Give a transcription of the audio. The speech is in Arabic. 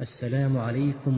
السلام عليكم